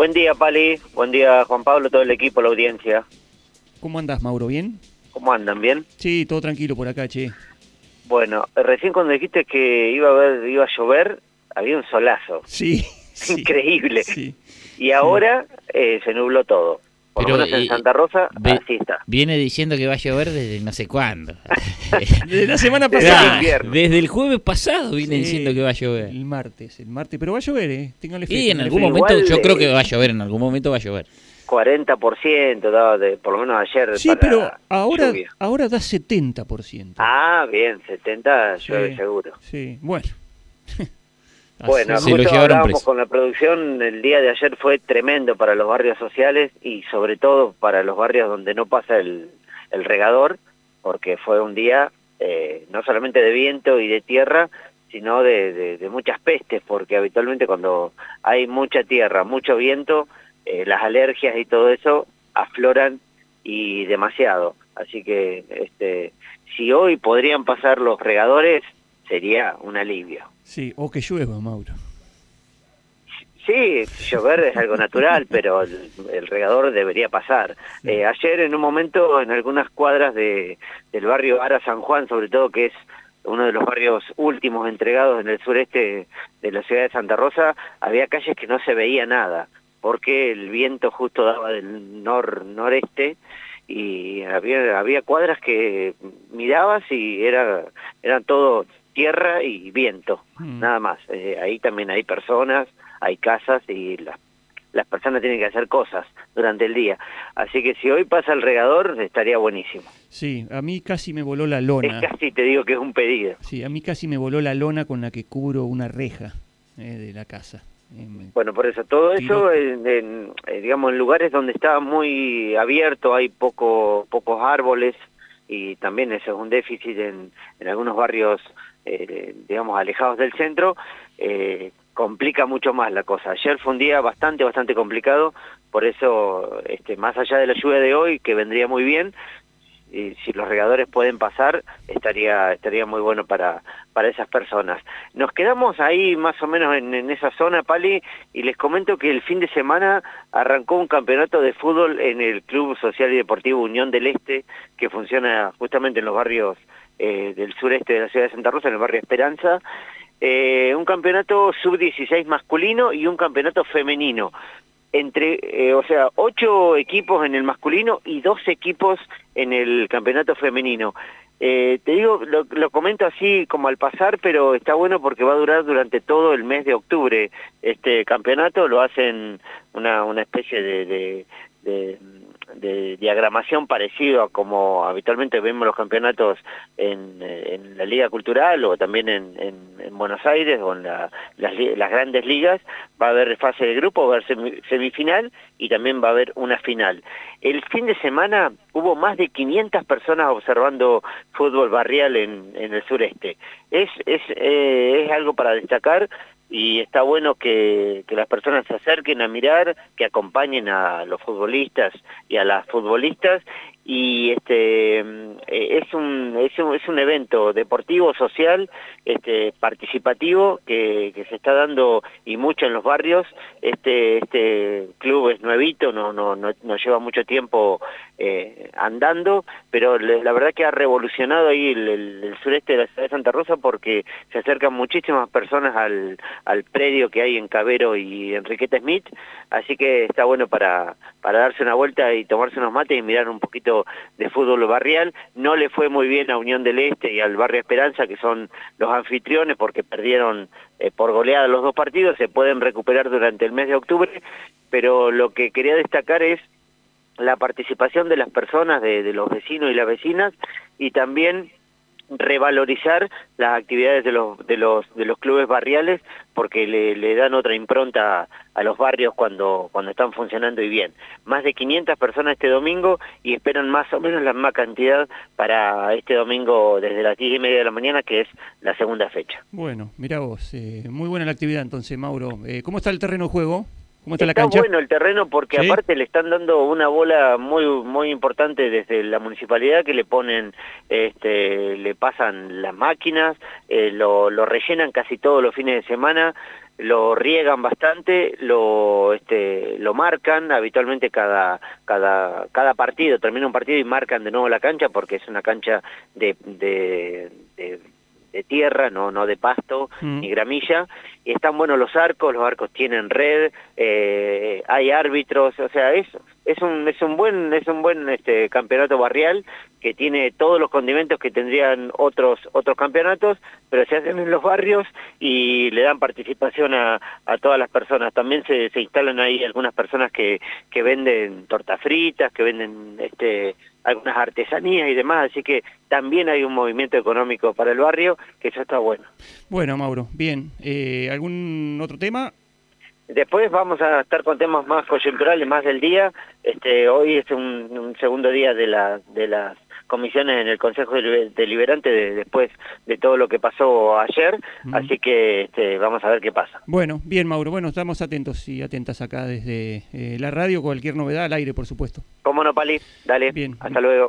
Buen día, Pali. Buen día, Juan Pablo, todo el equipo, la audiencia. ¿Cómo andás, Mauro? ¿Bien? ¿Cómo andan? ¿Bien? Sí, todo tranquilo por acá, che. Bueno, recién cuando dijiste que iba a, haber, iba a llover, había un solazo. Sí. Increíble. Sí. Y ahora eh, se nubló todo. Por Pero, lo menos en Santa Rosa, ve- así está. Viene diciendo que va a llover desde no sé cuándo. Desde la semana Desde pasada. el desde el jueves pasado viene Sí, diciendo que va a llover. El martes, el martes. Pero va a llover, ¿eh? Ténganle fe. Y en algún fe. momento, Igual, yo creo que va a llover, en algún momento va a llover. 40%, daba de, por lo menos ayer. Sí, para pero ahora, lluvia. ahora da 70%. Ah, bien, 70 Sí. llueve seguro. Sí, bueno. Bueno, lo justo hablábamos con la producción, el día de ayer fue tremendo para los barrios sociales y sobre todo para los barrios donde no pasa el, el regador, porque fue un día eh, no solamente de viento y de tierra, sino de, de- de muchas pestes, porque habitualmente cuando hay mucha tierra, mucho viento, eh, las alergias y todo eso afloran y demasiado. Así que este, si hoy podrían pasar los regadores, sería un alivio. Sí, o que llueva, Mauro. Sí, llover es algo natural, pero el, el regador debería pasar. Eh, ayer en un momento en algunas cuadras de, del barrio Ara San Juan, sobre todo que es uno de los barrios últimos entregados en el sureste de la ciudad de Santa Rosa, había calles que no se veía nada, porque el viento justo daba del nor noreste y había, había cuadras que mirabas y era eran todo tierra y viento, Mm. nada más. Eh, ahí también hay personas, hay casas y las, las personas tienen que hacer cosas durante el día. Así que si hoy pasa el regador, estaría buenísimo. Sí, a mí casi me voló la lona. Es casi, te digo que es un pedido. Sí, a mí casi me voló la lona con la que cubro una reja eh, de la casa. Eh, Bueno, por eso, todo eso, en, en, eh, digamos, en lugares donde está muy abierto, hay poco, pocos árboles y también eso es un déficit en, en algunos barrios, eh, digamos, alejados del centro, eh, complica mucho más la cosa. Ayer fue un día bastante, bastante complicado, por eso, este, más allá de la lluvia de hoy, que vendría muy bien, y si los regadores pueden pasar, estaría estaría muy bueno para, para esas personas. Nos quedamos ahí más o menos en, esa zona, Pali, y les comento que el fin de semana arrancó un campeonato de fútbol en el Club Social y Deportivo Unión del Este, que funciona justamente en los barrios eh, del sureste de la ciudad de Santa Rosa, en el barrio Esperanza, eh, un campeonato sub-16 masculino y un campeonato femenino entre, eh, o sea, ocho equipos en el masculino y dos equipos en el campeonato femenino. Eh, te digo, lo, lo comento así como al pasar, pero está bueno porque va a durar durante todo el mes de octubre. Este campeonato lo hacen una, una especie de, de, de- de diagramación parecido a como habitualmente vemos los campeonatos en, eh, en la Liga Cultural o también en, en- en Buenos Aires o en la- las, grandes ligas. Va a haber fase de grupo, va a haber semi- semifinal y también va a haber una final. El fin de semana hubo más de 500 personas observando fútbol barrial en el sureste. Es, es, eh, es algo para destacar y está bueno que, que las personas se acerquen a mirar, que acompañen a los futbolistas y a las futbolistas y este eh, es un es un, es un evento deportivo social este participativo que, que se está dando y mucho en los barrios. Este este club es nuevito no no no, no lleva mucho tiempo eh, andando pero la verdad que ha revolucionado ahí el sureste de la ciudad de Santa Rosa porque se acercan muchísimas personas al, al predio que hay en Cabero y Enriqueta Smith. Así que está bueno para para darse una vuelta y tomarse unos mates y mirar un poquito de fútbol barrial. No le fue muy bien a Unión del Este y al Barrio Esperanza, que son los anfitriones, porque perdieron eh, por goleada los dos partidos, se pueden recuperar durante el mes de octubre, pero lo que quería destacar es la participación de las personas, de, de los vecinos y las vecinas, y también revalorizar las actividades de los de los de los clubes barriales porque le, dan otra impronta a los barrios cuando cuando están funcionando y bien más de 500 personas este domingo y esperan más o menos la misma cantidad para este domingo desde las 10 y media de la mañana que es la segunda fecha Bueno, mira vos, eh, muy buena la actividad entonces, Mauro. Eh, ¿Cómo está el terreno de juego? ¿Cómo está, la cancha? bueno el terreno porque ¿Sí? aparte le están dando una bola muy muy importante desde la municipalidad que le ponen, este, le pasan las máquinas, eh, lo, lo rellenan casi todos los fines de semana, lo riegan bastante, lo este, lo marcan habitualmente cada cada cada partido termina un partido y marcan de nuevo la cancha porque es una cancha de, de, de de tierra, no, no de pasto Mm. ni gramilla, están buenos los arcos, los arcos tienen red, eh, hay árbitros, o sea, es, es un, es un buen, es un buen este campeonato barrial que tiene todos los condimentos que tendrían otros, otros campeonatos, pero se hacen en los barrios y le dan participación a, a todas las personas. También se, se instalan ahí algunas personas que, que venden tortas fritas, que venden este algunas artesanías y demás, así que también hay un movimiento económico para el barrio, que eso está bueno. Bueno, Mauro, bien. Eh, ¿Algún otro tema? Después vamos a estar con temas más coyunturales, más del día. Este, hoy es un, un segundo día de, la, de las comisiones en el Consejo Deliber- Deliberante de- después de todo lo que pasó ayer, así que este, vamos a ver qué pasa. Bueno, bien, Mauro. Bueno, estamos atentos y atentas acá desde eh, la radio. Cualquier novedad al aire, por supuesto. ¿Cómo no, Pali? Dale, Bien. hasta luego.